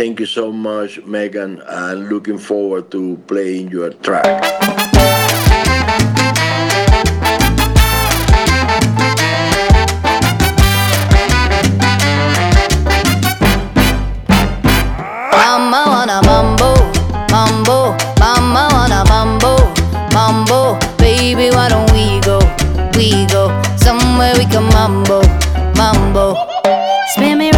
Thank you so much, Meghan, and looking forward to playing your track. Mama wanna mambo, mambo, mama wanna mambo, mambo. Baby, why don't we go, we go somewhere we can mambo, mambo. Spin me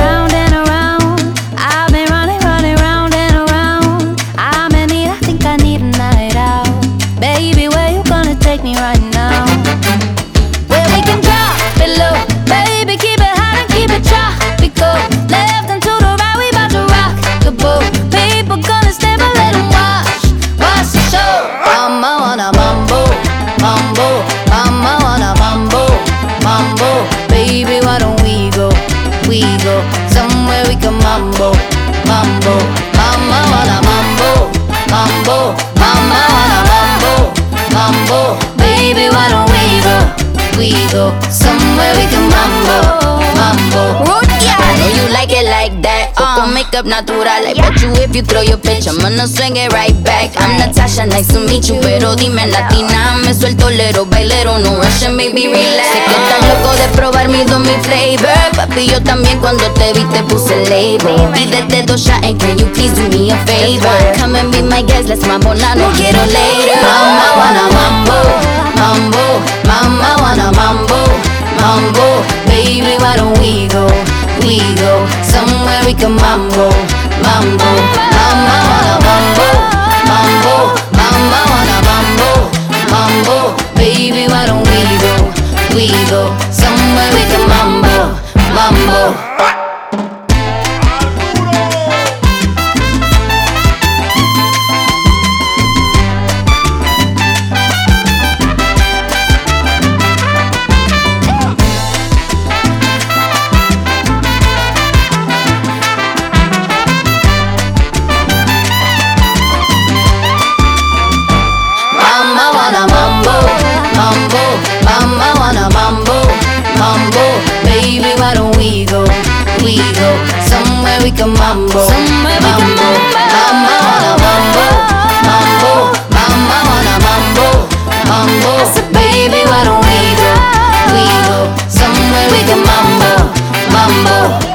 Baby, why don't we go? we go somewhere we can mambo, mambo. I know you like it like that. Poco makeup natural. I bet you if you throw your pitch, I'm gonna swing it right back. I'm Natasha, nice to meet you. Pero dime latina, me suelto lero, bailero, no rushing, baby, relax. Sé que estás loco de probar mi mi flavor. Papi, yo también cuando te vi te puse label. Y desde dos shot, and can you please do me a favor? Come and be my guest, let's mambo no quiero later. Mambo. Baby, why don't we go, we go somewhere we can mambo, mambo. Mama wanna mambo, mambo, mama wanna mambo, mambo. Baby, why don't we go, we go somewhere we can mambo, mambo. Somewhere we can mambo, mambo. Mama wanna mambo, mambo, mama wanna mambo, mambo. Baby, why don't we go, we go somewhere we can mambo, mambo.